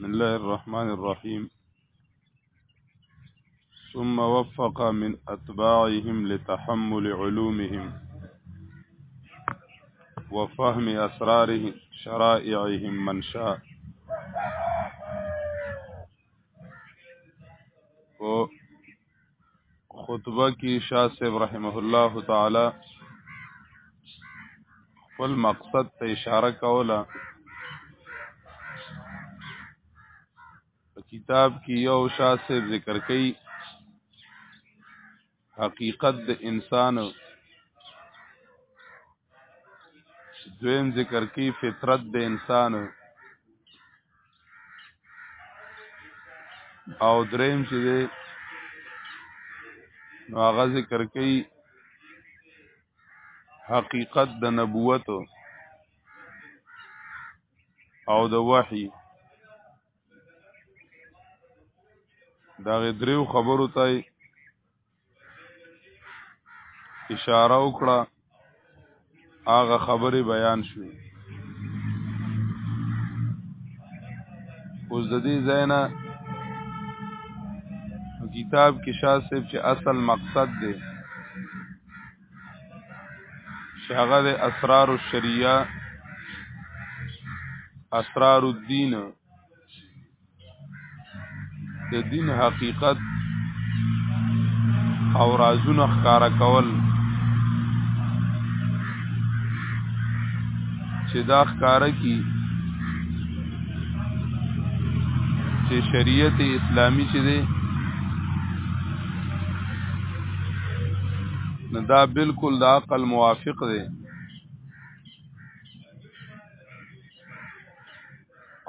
بسم الله الرحمن الرحيم ثم وفق من أتباعهم لتحمل علومهم وفهم اسراره شرائعهم من شاء او خطبه کې شاه صاحب رحمه الله تعالی خپل مقصد ته اشاره کوله کتاب کې یو شاه صاحب ذکر کوي حقیقت د انسان دویم ذکر کوي فطرت د انسان او دریم چې دی نو هغه ذکر کوي حقیقت د نبوت او د وحی دا غي دریو خبرو ته اشاره وکړه هغه خبره بیان شو اوس د دې زینا کتاب کې شاه صاحب چې اصل مقصد دی شاغه د اسرار الشریعه اسرار الدین د دین حقیقت او رازونه ښکارا کول چې دا ښکارا کی چې شریعت اسلامی چې دی نه دا بالکل د عقل موافق دی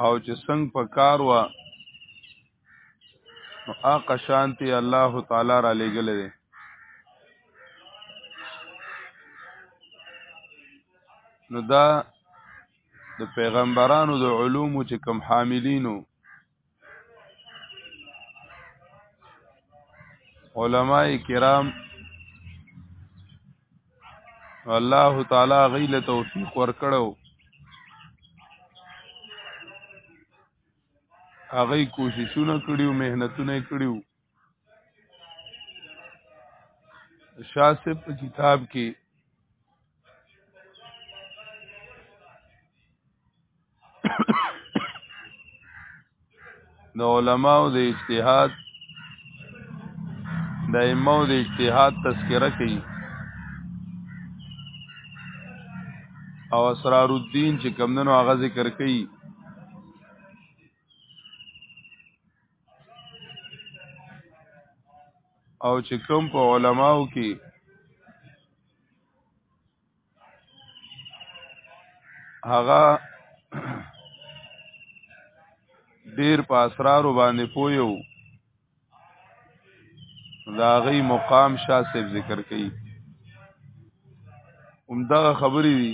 او چې څنګه په کار و نو هغه شانتي الله تعالی را لېګل دي نو دا د پیغمبرانو د علومو چې کم حاملینو علماء کرام الله تعالی غیله توفیق ورکړو هغه کوششونه کړیو مهنتونه کړیو شاسب په کتاب کې د علماو د اجتهاد د ایمو د اجتهاد تذکره کوي او اسرار الدین چې کمندونو هغه ذکر کوي او چې کوم په علماو کې هغه ډیر په اسرار باندې پویو دا غي مقام شاه صاحب ذکر کړي همدغه خبرې دي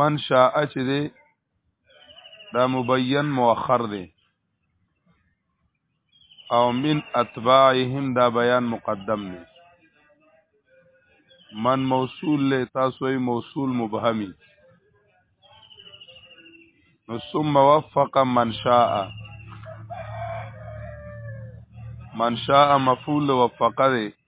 من شاء چې دی دا مبین مؤخر دی او من اتباعهم دا بیان مقدم دی من موصول له تاسو موصول مبهمی نو ثم وفق من شاء من شاء مفعول وفقه دی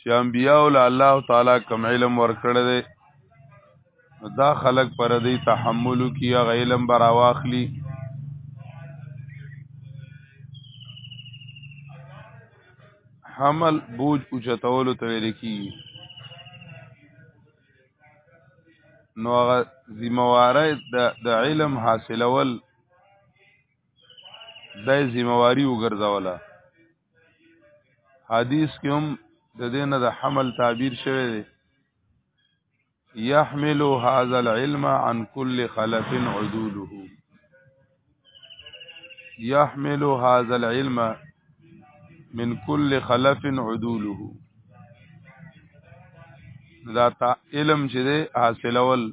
چې انبیاء ول الله تعالی کوم علم ورکړی دی دا خلق پر دې تحمل کی غ علم برا واخلی حمل بوج اوچتولو ته ویل کی نو هغه ذمہواری د علم حاصلول د ذمہواری وګرځوله حدیث کې هم د دین د حمل تعبیر شوی دی يحمل هذا العلم عن كل خلف عدوله يحمل هذا العلم من كل خلف عدوله دا علم چې دی حاصلول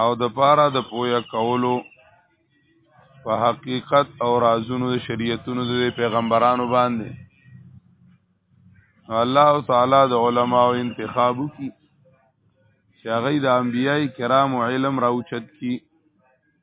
او د پاره د پویا کولو په حقیقت او رازونو د شریعتونو د پیغمبرانو باندې الله تعالی د علما او انتخابو کی چې هغه د انبیای کرام علم راوچت کی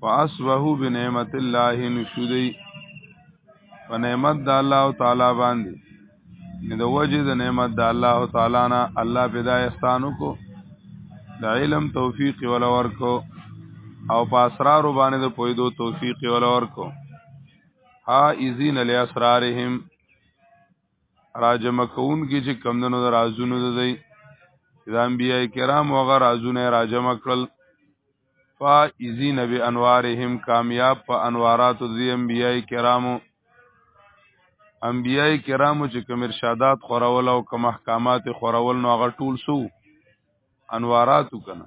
فاسبحو بنعمت الله نشودی په نعمت د الله تعالی باندې نه د وجه د نعمت د الله تعالی نه الله پیدا احسانو کو د علم توفیق ول ورکو او په اسرار باندې د پویدو توفیق ول ورکو ها اذین لاسرارهم راجمه کون کې چې کمدنو د رازونو د دی د انبیاء کرام وغه رازونه راجمه کړل فائزین بی انوارهم کامیاب په انواراتو د انبیاء کرامو انبیاء کرامو چې کوم ارشادات خورول او کوم احکامات خورول نو هغه ټول سو انواراتو کنه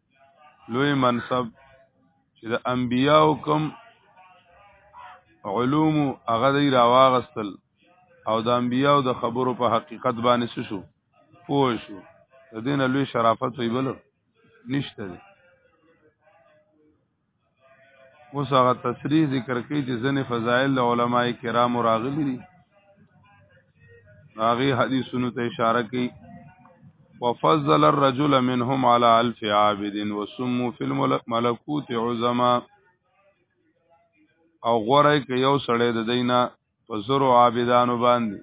لوی منصب چې د انبیاو کوم علوم هغه دی راواغستل او د انبیاو د خبرو په حقیقت باندې شو پوه شو د دین لوی شرافت وی بل نشته دی اوس هغه تصریح ذکر کوي چې ځنې فضائل علماء کرام راغلي دي هغه حدیثونو ته اشاره کوي وفضل الرجل منهم على الف عابد وسموا في الملكوت عظما او غره کې یو سړی د دینه په زرو عابدانو باندې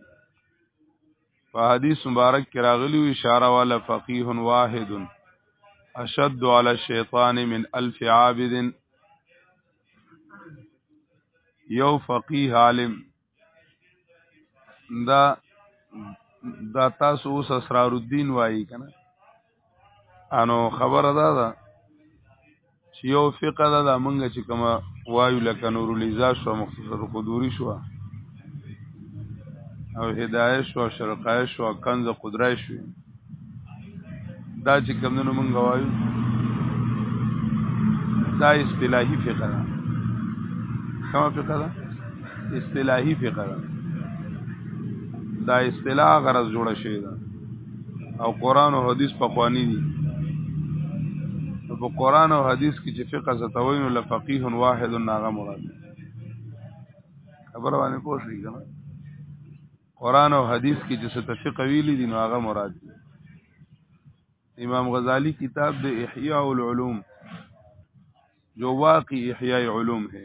په حدیث مبارک کې راغلی اشاره والا فقيه واحد اشد على الشیطان من الف عابد یو فقيه عالم دا دا تاسو اوس اسرار الدین وایي کنه انو خبره دا ده چې یو فقه ده دا مونږ چې کومه وایو لکه نور لیزا شو مختصر قدوری شو او هدایه شو شرقایه شو کنز قدرای شو دا چې کوم نو مونږ وایو دا اصطلاحي فقه ده کومه فقه ده اصطلاحي فقه ده دا اصطلاح غرض جوړه شوی ده او قران او حدیث په خوانی دي په قران او حدیث کې چې فقه ستوین له فقيه واحد ناغه مراد خبر باندې پوه شئ کنه قران او حدیث کې چې ستفقه ویل دي نو هغه مراد دي امام غزالی کتاب د احیاء العلوم جو واقعی احیاء علوم ہے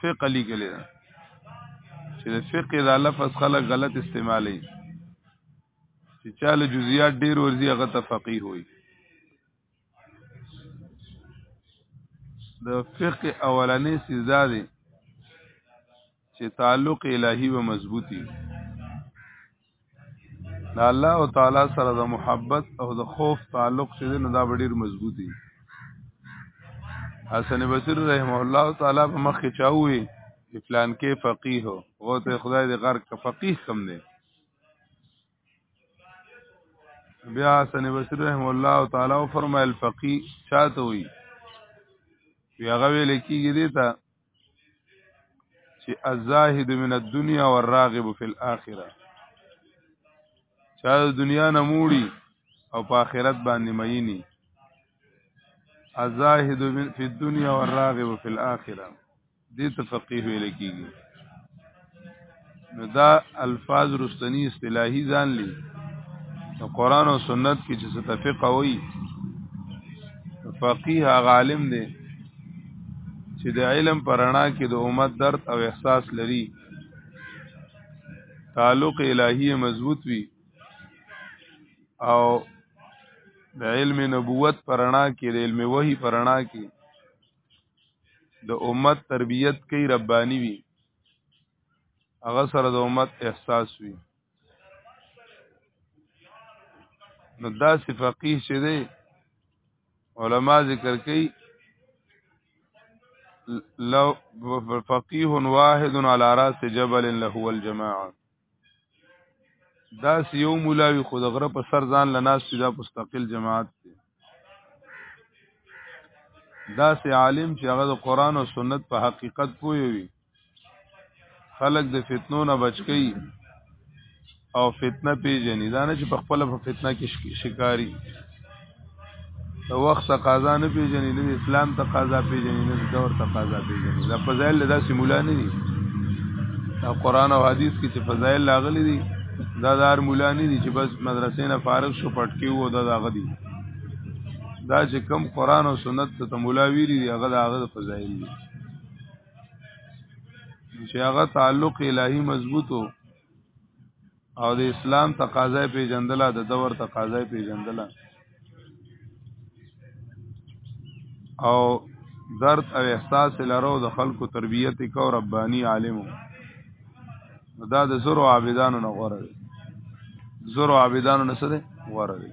فقه لیکلی ده چې د فقه دا لفظ خلک غلط استعمالي چې چاله جزئیات ډیر ورزي هغه ته فقيه وي د فقه اولنې سزا دي چې تعلق الهي و مضبوطي د الله تعالی سره د محبت او د خوف تعلق چې نو دا ډیر مضبوطی حسن بصری رحم الله تعالی په مخ کې چاوي فلان کې فقيه هو او ته خدای دې غر کا فقيه کم دی بیا حسن بصری رحم الله تعالی فرمایل فقيه چاته وي بیا غوي لکیږي دې ته چې الزاهد من الدنيا والراغب في الاخره چا د دنیا نه موړي او په آخرت باندې مینی الزاهد فی الدنیا والراغب فی الاخره دې ته فقيه ویل کیږي نو دا الفاظ رستنی اصطلاحي ځان لې د قران او سنت کې چې ستفق وي فقيه عالم دی چې د علم پرانا کې د امت درد او احساس لري تعلق الهي مضبوط وي او د علم نبوت پرانا کې د علم وحي پرانا کې د امت تربيت کوي رباني وي هغه سره د امت احساس وي نو داسې فقيه چې دی علما ذکر کوي لو فقيه واحد على راس جبل له الجماعه دا سی یو مولاوی خو د غره په سر ځان لناس چې دا مستقل جماعت دی دا سی عالم چې هغه د قران او سنت په حقیقت پوي وي خلق د فتنو نه بچ کی او فتنه پیژني دا نه چې په خپل په فتنه کې شکاری د وخت تقاضا نه پیژني نه اسلام تقاضا پیژني نه دور تقاضا پیژني دا فضایل له داسې مولا نه دي دا قران او حدیث کې چې فضایل لاغلي دي دا دار مولا نه دي چې بس مدرسې نه فارغ شو پټکی وو دا داغه دي دا چې کم قران او سنت ته مولا ویلي دي هغه داغه فضایل دي چې هغه تعلق الهي مضبوطو او د اسلام تقاضا پیژندله د دور تقاضا پیژندله او درد او احساس لرو د خلکو تربیت کو ربانی عالم دا د زرو عابدانو نه غوره دی زرو عابدانو نه سره غوره دی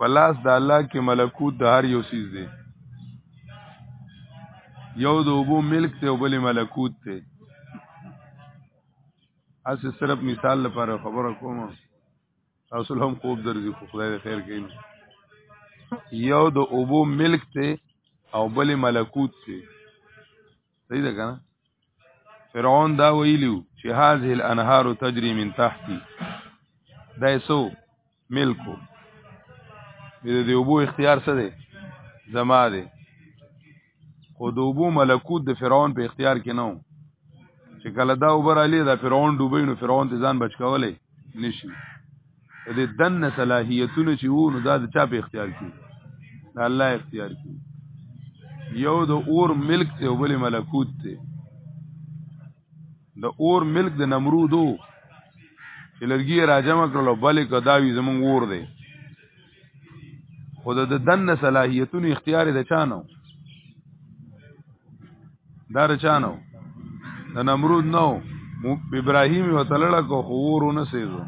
پلاس د الله کې ملکوت د هر یو سیز دی یو د وبو ملک ته وبل ملکوت ته اس صرف مثال لپاره خبره کوم تاسو هم خوب درځي خو خدای خیر کوي یو د وبو ملک ته او بل ملکوت ته صحیح ده کنه فرعون دا ویلو چې هاذه الانهار تجري من تحتي دا سو ملکو دې دې وبو اختیار څه دی زما دی خو د وبو ملکوت د فرعون په اختیار کې نه و چې کله دا وبر علي دا فرعون ډوبې نو فرعون ته ځان بچ کولای نشي دې دن صلاحیتونه چې وو نو دا د چا په اختیار کې د الله اختیار کې یو د اور ملک ته او بل ملکوت ته د اور ملک د نمرودو چې لرګي راجمه کړلو بلې کداوی زمونږ ور دی خو د دن صلاحیتونو اختیار د چانو دار چانو د نمرود نو ابراهیم او تلړه کو خورونه سيزو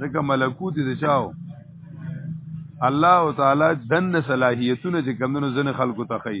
دغه ملکوت دي چاو الله تعالی دن صلاحیتونه چې کمونو زن خلکو ته خي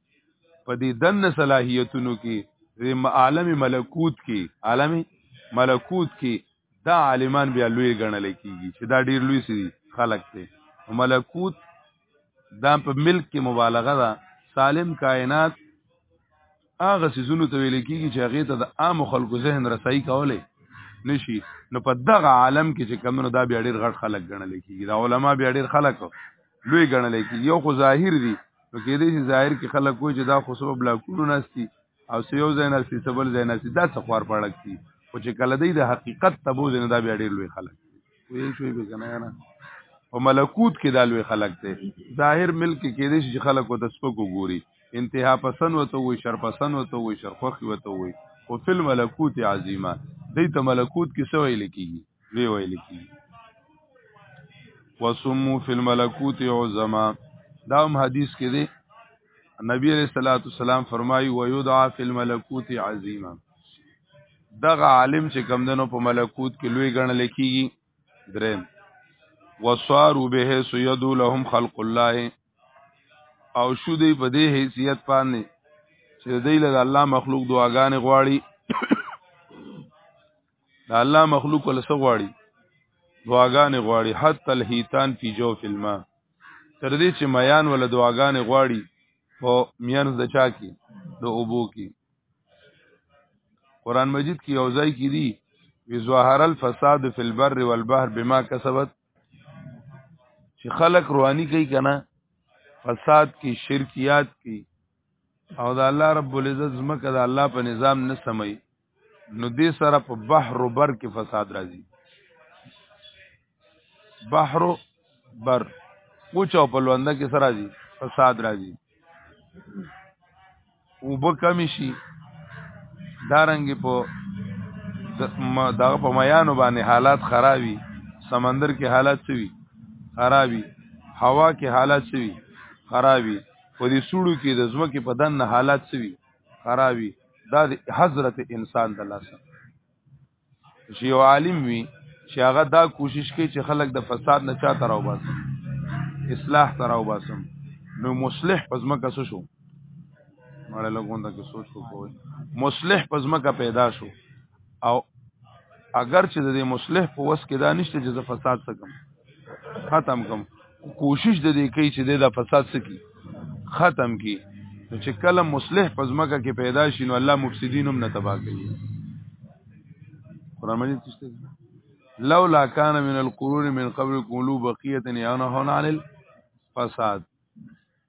په دې دن صلاحیتونو کې د عالم ملکوت کې عالم ملکوت کې دا عالمان بیا لوی ګڼل کیږي چې دا ډیر لوی سي خلق دی ملکوت دا په ملک کې مبالغه ده سالم کائنات هغه سيزونو ته ویل کیږي چې هغه ته د عام خلکو ذهن رسایي کوله نشي نو په دغه عالم کې چې کمنو دا بیا ډیر غټ خلک ګڼل کیږي دا علما بیا ډیر خلک لوی ګڼل کی یو خو ظاهر دی نو کې دې چې ظاهر کې خلک کوی چې دا خو سبب بلاکونو نستی او سې یو ځای نستی سبل ځای نستی دا څه خوار پړک دي او چې کله دې د حقیقت تبو نه دا بیا ډېر لوی خلک وی شوی به کنه نه او ملکوت کې دا لوی خلک دی ظاهر ملک کې دې چې خلک او د سپکو ګوري انتها پسند وته وي شر پسند وته وي شر خوخي وته وي او فل ملکوت عظیمه دې ته ملکوت کې سوې لکېږي دوی ویل کی وسمو فی الملکوت عظما دا هم حدیث کې دی نبی علیہ الصلوۃ والسلام فرمایي و یدعا فی الملکوت عظیما دغه عالم چې کم دنو په ملکوت کې لوی ګڼل کیږي درم وصارو به سیدو لهم خلق الله او شو دی په دې حیثیت باندې چې دی له الله مخلوق دعاګانې غواړي دا الله مخلوق ول څه غواړي دعاګانې غواړي حتی الهیتان فی جوف الماء تر دې چې میان ول دعاګانې غواړي او میان د چا کې د اوبو کې قران مجید کې یو ځای کې دی وزوهر الفساد فی البر والبحر بما کسبت چې خلق رواني کوي کنه فساد کې شرکیات کې او د الله رب العزت زمکه د الله په نظام نه سمي نو دې سره په بحر و بر کې فساد راځي بحر و بر وچ او په لونده کې سره راځي فساد راځي وبو کمی شي دارنګ په دغه په میانو باندې حالات خرابي سمندر کې حالات سوي خرابي هوا کې حالات سوي خرابي په دې سوړو کې د ځمکې په دنه حالات سوي خراوي دا د حضرت انسان د لاسه چې یو عالم وي چې هغه دا کوشش کوي چې خلک د فساد نه چا تراو باسي اصلاح تراو باسم نو مصلح پزما کا شو مړه لګوندا کې سوچ کو کوی مصلح پزما کا پیدا شو او اگر چې د مصلح په وس کې دا نشته چې د فساد سکم ختم کم کوشش د دې کوي چې د فساد سکی ختم کی چې کله مصلح په ځمکه کې پیدا شي نو الله مفسدین هم نه تباہ کوي قرآن مجید تشته لولا کان من القرون من قبل قلوب بقیه یعنهون عن الفساد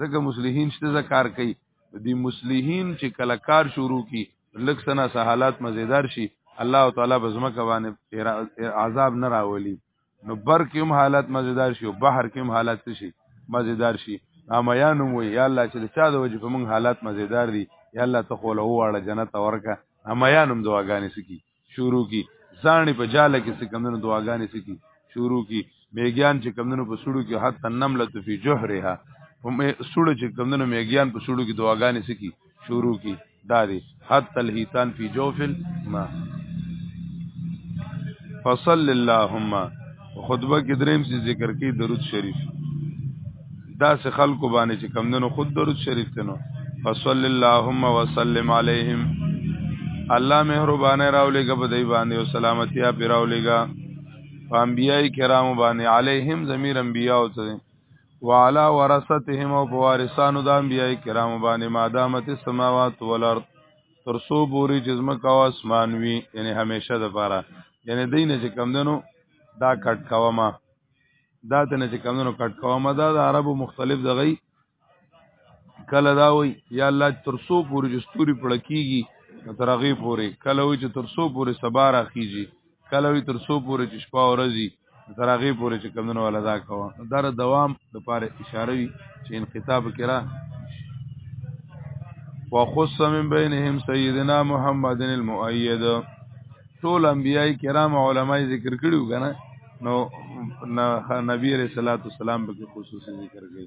ځکه مصلحین شته ذکر کوي دی مصلحین چې کله کار شروع کی لک سنا سہالات مزیدار شي الله تعالی بزمکه باندې عذاب نه راولي نو بر کوم حالت مزیدار شي او بحر کوم حالت شي مزیدار شي امایانو وی یا الله چې چا د وجه په موږ حالت مزیدار دي یا الله ته خو له واړه جنت ورکه امایانو دعاګانې سکی شروع کی زانی په جاله کې څه کمونو دعاګانې سکی شروع کی میګیان چې کمونو په سړو کې حتی نمله فی جوهرها په سړو چې کمونو میګیان په سړو کې دعاګانې سکی شروع کی داری حتی الهیتان فی جوفل ما فصل اللهم خطبه کې دریم څه ذکر کوي درود شریف دا سه خلکو باندې چې کمندونو خود درود شریف تنو فصلی اللهم وسلم علیهم الله مهربانه راولېګه په دای باندې او سلامتی اپ راولېګه فانبیای کرام باندې علیهم ضمیر انبیاء او ته وعلى ورثتهم او وارثانو د انبیای کرام باندې مادامت السماوات والارض تر سو بوري چې زمکه او اسمان وي یعنی همیشه د پاره یعنی دین چې کم دنو دا کټ کوما دا ته نه چې کم دنو کټ کوما دا د عربو مختلف دغی کله دا وي یا الله تر سو بوري چې ستوري پړکیږي تر هغه پوري کله وي چې تر سو بوري سبا راخیږي کله وی تر سو پورې چې شپه ورځي تر هغه پورې چې کمونه ولا دا کوه دا دوام د پاره اشاره وی چې انقطاب کرا وخص من بینهم سیدنا محمد المؤید ټول انبیای کرام علماي ذکر کړیو کنه نو نبی رسول الله صلی الله علیه وسلم به خصوصي ذکر کړي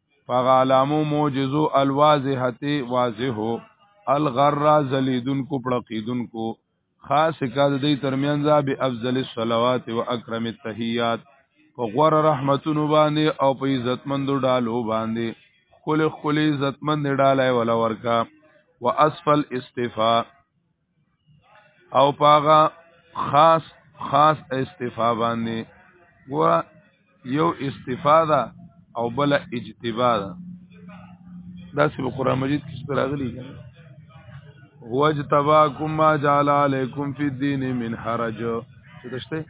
پاغه علامو معجزو الواضحت واضحو الغرا زلیدن کو پړقیدن کو خاص کاد دی ترمنځ به افضل الصلوات و اکرم التحیات په غور رحمتونو باندې او په عزتمندو ډالو باندې کله کله عزتمند ډالای ولا ورکا واسفل استفا او پاغه خاص خاص استفا باندې ګور یو استفاده او بل اجتبا ده دا چې په قران مجید کې څه راغلي هو اجتباکم ما جعل علیکم فی الدین من حرج څه دشته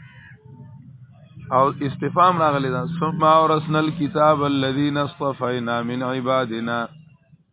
او استفهام راغلی دا ثم اورثنا الكتاب الذين اصطفينا من عبادنا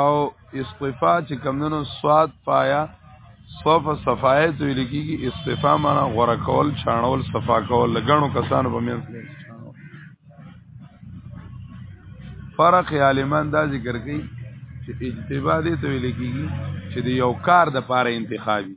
او استفا چې کمندونو سواد پایا صف صفایت ویل کیږي استفا معنا غوړه کول چاڼول صفا کول لګڼو کسانو په منځ کې فرق عالمان دا ذکر کوي چې اجتبا دې ته ویل کیږي چې د یو کار د پاره انتخابي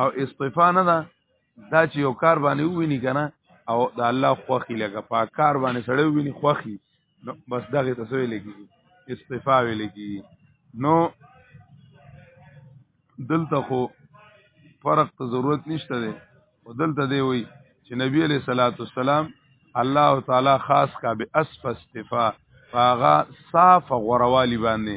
او استفا نه ده دا چې یو کار باندې وویني کنه او د الله خوخي لګه په کار باندې سړی وویني خوخي بس دغه تسوی لګي استفا وی لګي نو دلته خو فرق ته ضرورت نشته دی او دلته دی وی چې نبی علیہ الصلوۃ والسلام الله تعالی خاص کا به اسف استفا فاغا صاف غروالي باندې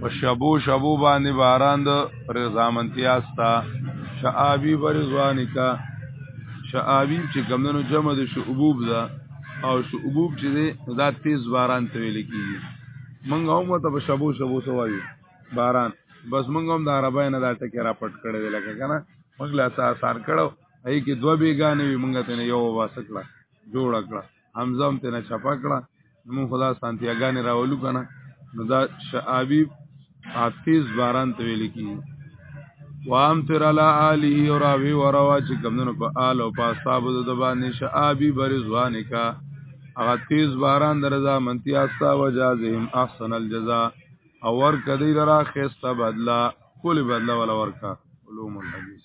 په شبو شبو باندې باران د رضامندیا ستا شعابی برزوانکا شعابی چې کمندونو جمع د شعبوب ده او شعبوب چې ده دا تیز باران ته ویل کیږي مونږ هم ته په شبو شبو سوایو باران بس مونږ هم د عربی نه دا ټکی را پټ کړی دی لکه کنه مونږ لا سار کړو هي کې دوه بیګانې وي مونږ ته یو واسکړه جوړ کړه حمزه هم تنه چپا کړه نو خدا سانتیاګانې راولو کنه نو دا شعابی حافظ باران ته ویل کی وام تر علی علی او راوی وروا چې کمنو په آل او په صاحب د باندې شعابی برزوانه کا هغه تیز باران درزا منتیا سا وجازهم احسن الجزاء او ور کدی لرا خسته بدلا کلی بدلا ولا ورکا علوم الحدیث